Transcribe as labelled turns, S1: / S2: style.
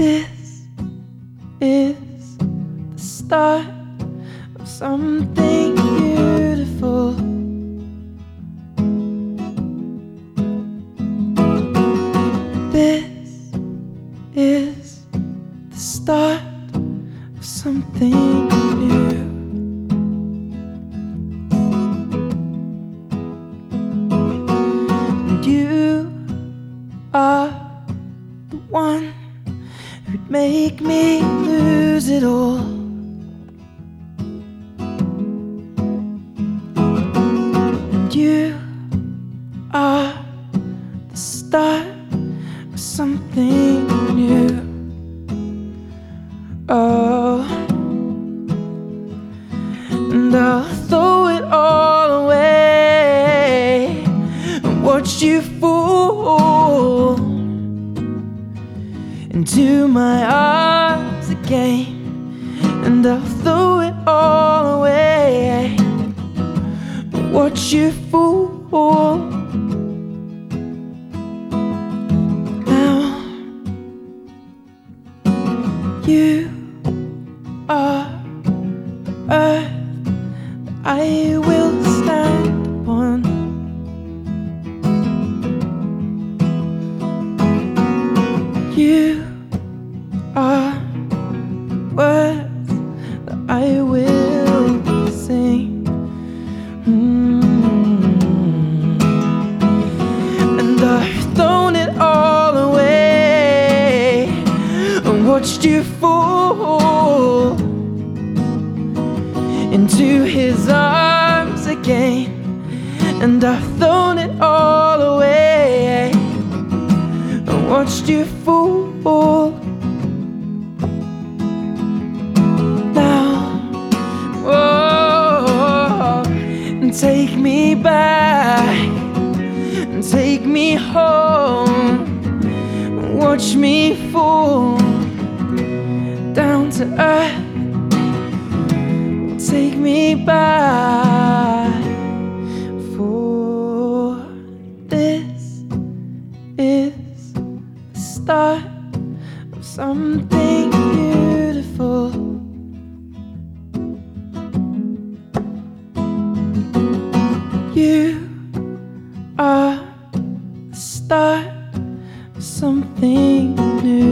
S1: This is the start of something beautiful. This is the start of something new. And you are the one who'd make me lose it all. And you are the start of something new. Oh, and I'll throw it all away and watch you fall into my arms again. And I'll throw it all away and watch you fool? Now you are earth I words that I will sing. Mm. And I've thrown it all away and watched you fall into his arms again. And I've thrown it all away and watched you fall. Take me back and take me home. Watch me fall down to earth. Take me back. For this is the start of something beautiful. Start something new.